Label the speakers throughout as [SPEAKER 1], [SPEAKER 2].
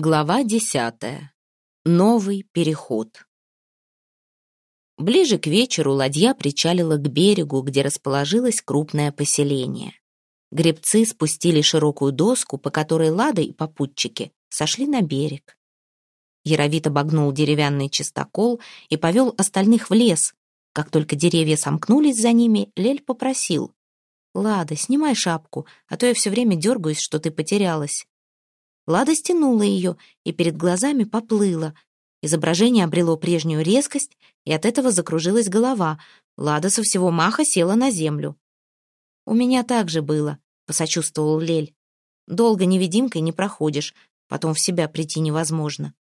[SPEAKER 1] Глава десятая. Новый переход. Ближе к вечеру ладья причалила к берегу, где расположилось крупное поселение. Гребцы спустили широкую доску, по которой Лада и попутчики сошли на берег. Яровит обогнул деревянный чистокол и повел остальных в лес. Как только деревья сомкнулись за ними, Лель попросил. «Лада, снимай шапку, а то я все время дергаюсь, что ты потерялась». Лада стянула ее и перед глазами поплыла. Изображение обрело прежнюю резкость, и от этого закружилась голова. Лада со всего маха села на землю. «У меня так же было», — посочувствовал Лель. «Долго невидимкой не проходишь, потом в себя прийти невозможно».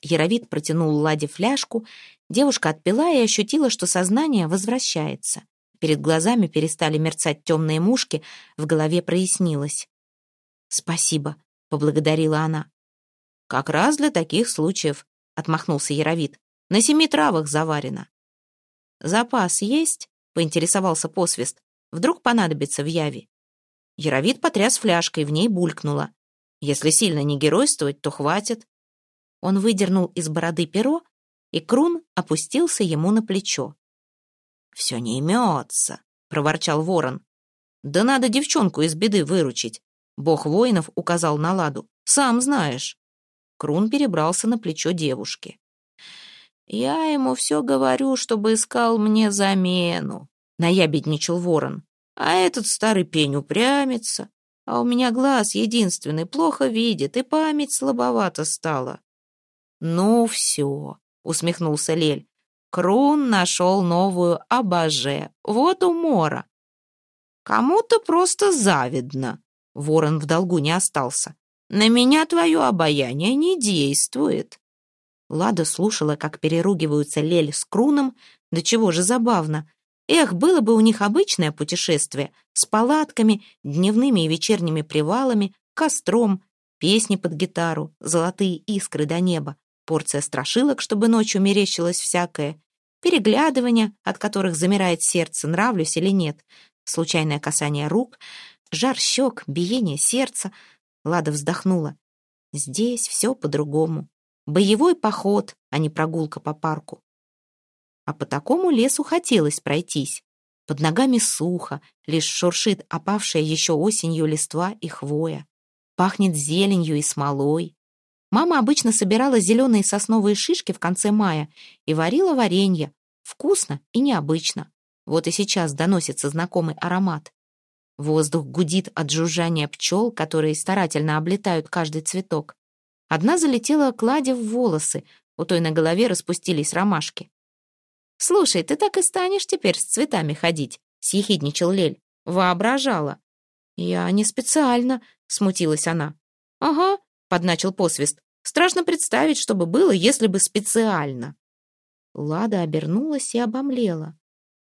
[SPEAKER 1] Яровит протянул Ладе фляжку, девушка отпила и ощутила, что сознание возвращается. Перед глазами перестали мерцать темные мушки, в голове прояснилось. «Спасибо», — поблагодарила она. «Как раз для таких случаев», — отмахнулся Яровит. «На семи травах заварено». «Запас есть?» — поинтересовался посвист. «Вдруг понадобится в яви». Яровит потряс фляжкой, в ней булькнуло. «Если сильно не геройствовать, то хватит». Он выдернул из бороды перо, и Крун опустился ему на плечо. «Все не имется», — проворчал ворон. «Да надо девчонку из беды выручить. Бог воинов указал на ладу. «Сам знаешь». Крун перебрался на плечо девушки. «Я ему все говорю, чтобы искал мне замену», — наябедничал ворон. «А этот старый пень упрямится, а у меня глаз единственный плохо видит, и память слабовато стала». «Ну все», — усмехнулся Лель. «Крун нашел новую абаже. Вот умора». «Кому-то просто завидно», Ворон в долгу не остался. «На меня твое обаяние не действует». Лада слушала, как переругиваются Лель с Круном. Да чего же забавно. Эх, было бы у них обычное путешествие с палатками, дневными и вечерними привалами, костром, песни под гитару, золотые искры до неба, порция страшилок, чтобы ночью мерещилось всякое, переглядывания, от которых замирает сердце, нравлюсь или нет, случайное касание рук — Жар щек, биение сердца. Лада вздохнула. Здесь все по-другому. Боевой поход, а не прогулка по парку. А по такому лесу хотелось пройтись. Под ногами сухо, лишь шуршит опавшая еще осенью листва и хвоя. Пахнет зеленью и смолой. Мама обычно собирала зеленые сосновые шишки в конце мая и варила варенье. Вкусно и необычно. Вот и сейчас доносится знакомый аромат. Воздух гудит от жужжания пчел, которые старательно облетают каждый цветок. Одна залетела кладе в волосы, у той на голове распустились ромашки. «Слушай, ты так и станешь теперь с цветами ходить», — съехидничал Лель. «Воображала». «Я не специально», — смутилась она. «Ага», — подначил посвист. «Страшно представить, что бы было, если бы специально». Лада обернулась и обомлела.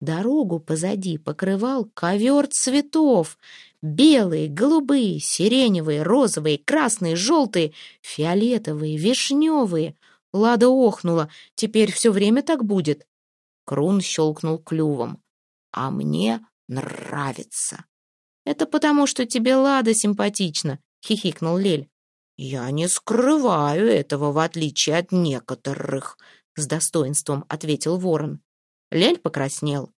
[SPEAKER 1] Дорогу позади покрывал ковер цветов. Белые, голубые, сиреневые, розовые, красные, желтые, фиолетовые, вишневые. Лада охнула. Теперь все время так будет. Крун щелкнул клювом. А мне нравится. Это потому, что тебе Лада симпатична, хихикнул Лель. Я не скрываю этого, в отличие от некоторых, с достоинством ответил ворон. Лель покраснел.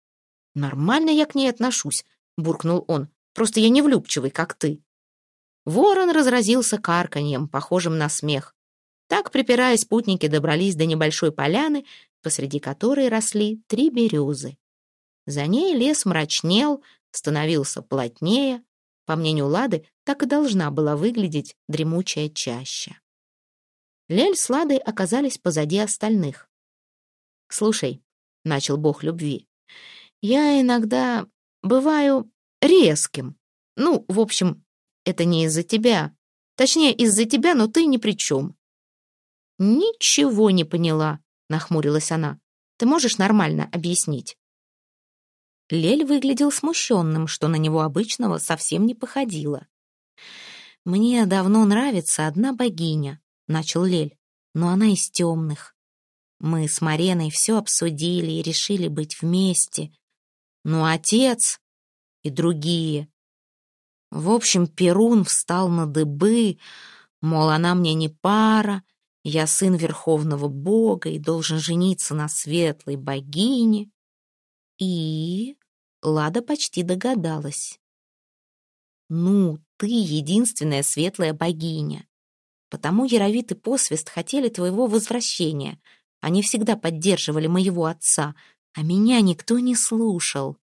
[SPEAKER 1] «Нормально я к ней отношусь», — буркнул он. «Просто я не влюбчивый, как ты». Ворон разразился карканьем, похожим на смех. Так, припираясь, путники добрались до небольшой поляны, посреди которой росли три березы. За ней лес мрачнел, становился плотнее. По мнению Лады, так и должна была выглядеть дремучая чаща. Лель с Ладой оказались позади остальных. «Слушай, — начал бог любви. «Я иногда бываю резким. Ну, в общем, это не из-за тебя. Точнее, из-за тебя, но ты ни при чем». «Ничего не поняла», — нахмурилась она. «Ты можешь нормально объяснить?» Лель выглядел смущенным, что на него обычного совсем не походило. «Мне давно нравится одна богиня», — начал Лель, «но она из темных. Мы с Мареной все обсудили и решили быть вместе. Ну, отец и другие. В общем, Перун встал на дыбы. Мол, она мне не пара, я сын верховного бога и должен жениться на светлой богине. И Лада почти догадалась. Ну, ты единственная светлая богиня. Потому Яровит и Посвист хотели твоего возвращения. Они всегда поддерживали моего отца, а меня никто не слушал.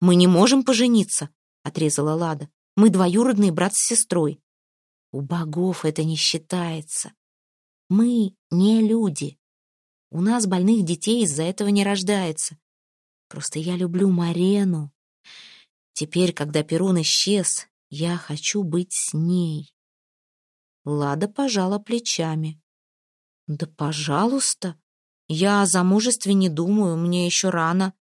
[SPEAKER 1] «Мы не можем пожениться», — отрезала Лада. «Мы двоюродный брат с сестрой». «У богов это не считается. Мы не люди. У нас больных детей из-за этого не рождается. Просто я люблю Марену. Теперь, когда Перун исчез, я хочу быть с ней». Лада пожала плечами. «Да пожалуйста. Я о замужестве не думаю, мне еще рано.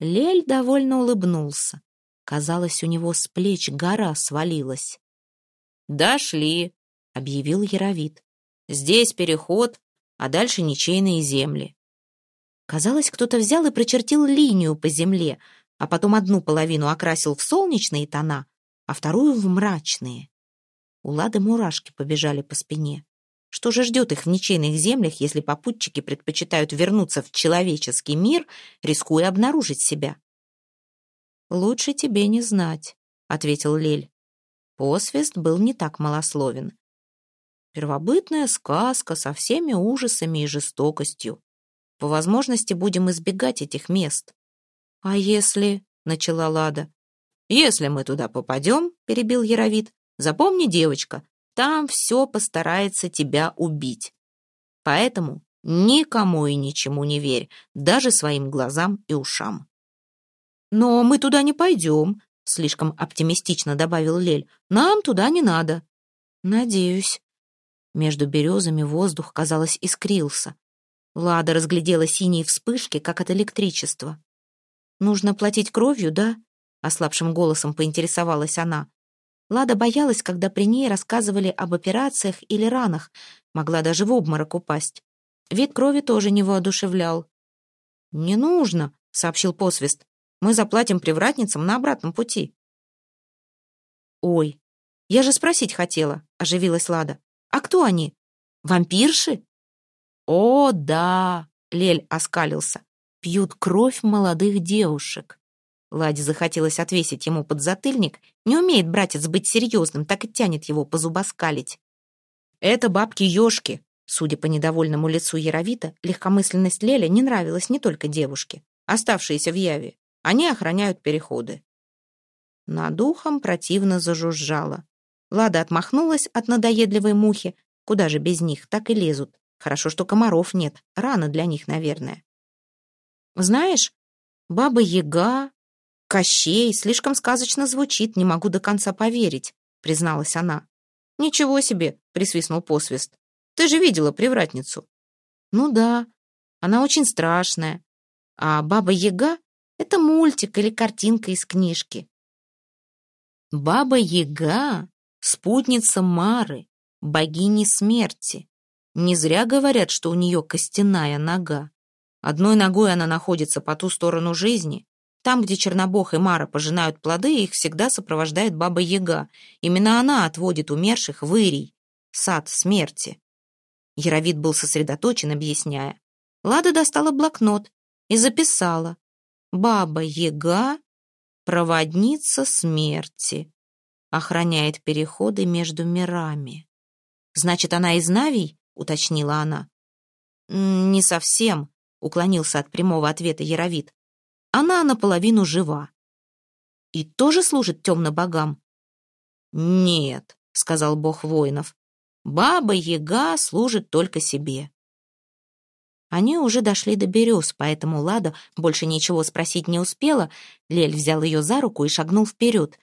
[SPEAKER 1] Лель довольно улыбнулся. Казалось, у него с плеч гора свалилась. «Дошли», — объявил Яровит. «Здесь переход, а дальше ничейные земли». Казалось, кто-то взял и прочертил линию по земле, а потом одну половину окрасил в солнечные тона, а вторую в мрачные. У Лады мурашки побежали по спине. Что же ждет их в ничейных землях, если попутчики предпочитают вернуться в человеческий мир, рискуя обнаружить себя? «Лучше тебе не знать», — ответил Лель. Посвист был не так малословен. «Первобытная сказка со всеми ужасами и жестокостью. По возможности будем избегать этих мест». «А если...» — начала Лада. «Если мы туда попадем», — перебил Яровит, — «запомни, девочка, там все постарается тебя убить. Поэтому никому и ничему не верь, даже своим глазам и ушам. «Но мы туда не пойдем», — слишком оптимистично добавил Лель. «Нам туда не надо». «Надеюсь». Между березами воздух, казалось, искрился. Лада разглядела синие вспышки, как от электричества. «Нужно платить кровью, да?» — ослабшим голосом поинтересовалась она. Лада боялась, когда при ней рассказывали об операциях или ранах, могла даже в обморок упасть. Вид крови тоже не воодушевлял. «Не нужно», — сообщил посвист. «Мы заплатим привратницам на обратном пути». «Ой, я же спросить хотела», — оживилась Лада. «А кто они? Вампирши?» «О, да!» — Лель оскалился. «Пьют кровь молодых девушек. Ладе захотелось отвесить ему подзатыльник. Не умеет братец быть серьезным, так и тянет его позубоскалить. «Это бабки-ешки», судя по недовольному лицу Яровита, легкомысленность Леля не нравилась не только девушке, оставшиеся в Яве. Они охраняют переходы. Над ухом противно зажужжало. Лада отмахнулась от надоедливой мухи. Куда же без них, так и лезут. Хорошо, что комаров нет. Рано для них, наверное. Знаешь, Баба-Яга, «Кощей слишком сказочно звучит, не могу до конца поверить», — призналась она. «Ничего себе!» — присвистнул посвист. «Ты же видела привратницу?» «Ну да, она очень страшная. А Баба-Яга — это мультик или картинка из книжки». «Баба-Яга — спутница Мары, богини смерти. Не зря говорят, что у нее костяная нога. Одной ногой она находится по ту сторону жизни, там, где Чернобог и Мара пожинают плоды, их всегда сопровождает Баба Яга. Именно она отводит умерших в Ирий, сад смерти. Яровид был сосредоточен, объясняя. Лада достала блокнот и записала. Баба Яга — проводница смерти. Охраняет переходы между мирами. «Значит, она из Навий?» — уточнила она. «Не совсем», — уклонился от прямого ответа Яровид. Она наполовину жива. И тоже служит темным богам? Нет, сказал бог воинов. Баба-яга служит только себе. Они уже дошли до берез, поэтому Лада больше ничего спросить не успела. Лель взял ее за руку и шагнул вперед.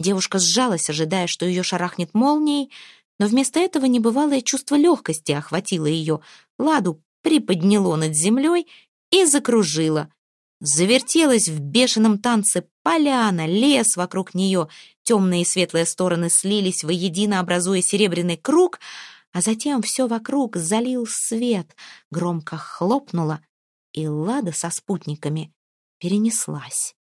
[SPEAKER 1] Девушка сжалась, ожидая, что ее шарахнет молнией, но вместо этого небывалое чувство легкости охватило ее. Ладу приподняло над землей и закружило. Завертелась в бешеном танце поляна, лес вокруг нее. Темные и светлые стороны слились воедино, образуя серебряный круг, а затем все вокруг залил свет, громко хлопнуло, и Лада со спутниками перенеслась.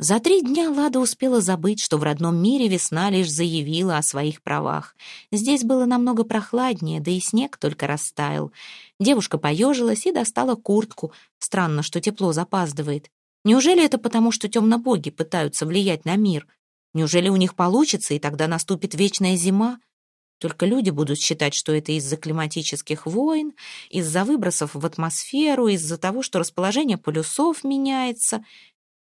[SPEAKER 1] За три дня Лада успела забыть, что в родном мире весна лишь заявила о своих правах. Здесь было намного прохладнее, да и снег только растаял. Девушка поежилась и достала куртку. Странно, что тепло запаздывает. Неужели это потому, что темнобоги пытаются влиять на мир? Неужели у них получится, и тогда наступит вечная зима? Только люди будут считать, что это из-за климатических войн, из-за выбросов в атмосферу, из-за того, что расположение полюсов меняется —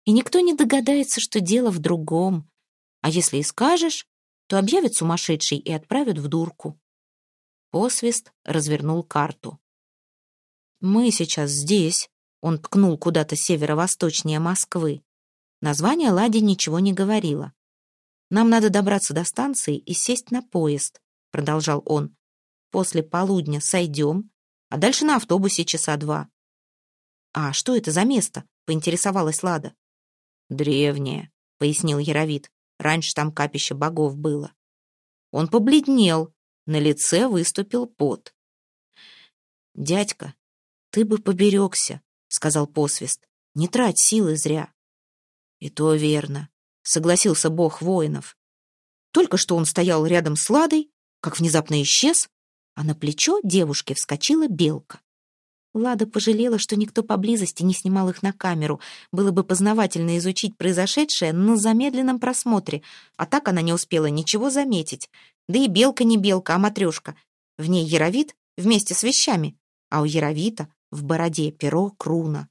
[SPEAKER 1] и никто не догадается, что дело в другом. А если и скажешь, то объявят сумасшедший и отправят в дурку. Посвист развернул карту. «Мы сейчас здесь», — он ткнул куда-то северо-восточнее Москвы. Название Ладе ничего не говорило. «Нам надо добраться до станции и сесть на поезд», — продолжал он. «После полудня сойдем, а дальше на автобусе часа два». «А что это за место?» — поинтересовалась Лада. «Древнее», — пояснил Яровит. «Раньше там капище богов было». Он побледнел, на лице выступил пот. «Дядька, ты бы поберегся», — сказал посвист. «Не трать силы зря». «И то верно», — согласился бог воинов. Только что он стоял рядом с Ладой, как внезапно исчез, а на плечо девушки вскочила белка. Лада пожалела, что никто поблизости не снимал их на камеру. Было бы познавательно изучить произошедшее на замедленном просмотре, а так она не успела ничего заметить. Да и белка не белка, а матрешка. В ней яровит вместе с вещами, а у яровита в бороде перо круна.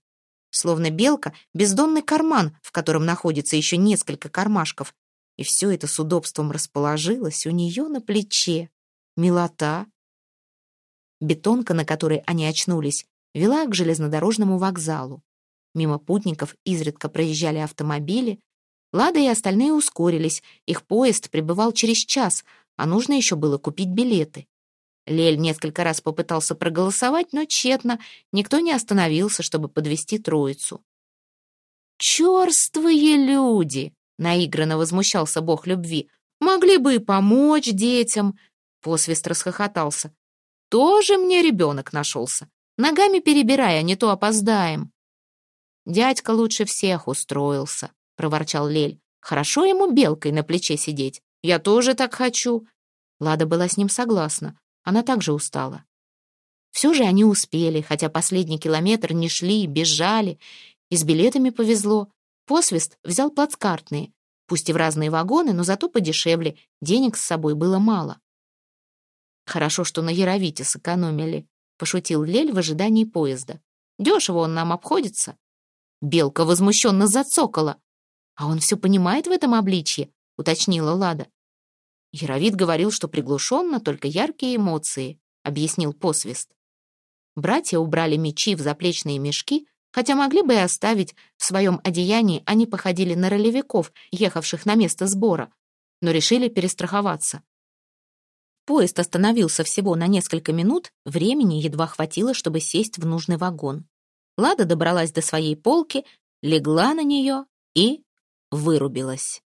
[SPEAKER 1] Словно белка — бездонный карман, в котором находится еще несколько кармашков. И все это с удобством расположилось у нее на плече. Милота. Бетонка, на которой они очнулись, вела к железнодорожному вокзалу. Мимо путников изредка проезжали автомобили. Лада и остальные ускорились, их поезд прибывал через час, а нужно еще было купить билеты. Лель несколько раз попытался проголосовать, но тщетно, никто не остановился, чтобы подвести троицу. «Черствые люди!» — наигранно возмущался бог любви. «Могли бы и помочь детям!» Посвист расхохотался. «Тоже мне ребенок нашелся. Ногами перебирай, а не то опоздаем». «Дядька лучше всех устроился», — проворчал Лель. «Хорошо ему белкой на плече сидеть. Я тоже так хочу». Лада была с ним согласна. Она также устала. Все же они успели, хотя последний километр не шли, бежали. И с билетами повезло. Посвист взял плацкартные. Пусть и в разные вагоны, но зато подешевле. Денег с собой было мало. Хорошо, что на Яровите сэкономили. — пошутил Лель в ожидании поезда. «Дешево он нам обходится». Белка возмущенно зацокала. «А он все понимает в этом обличье?» — уточнила Лада. Яровид говорил, что приглушенно, только яркие эмоции, — объяснил посвист. Братья убрали мечи в заплечные мешки, хотя могли бы и оставить. В своем одеянии они походили на ролевиков, ехавших на место сбора, но решили перестраховаться. Поезд остановился всего на несколько минут, времени едва хватило, чтобы сесть в нужный вагон. Лада добралась до своей полки, легла на нее и вырубилась.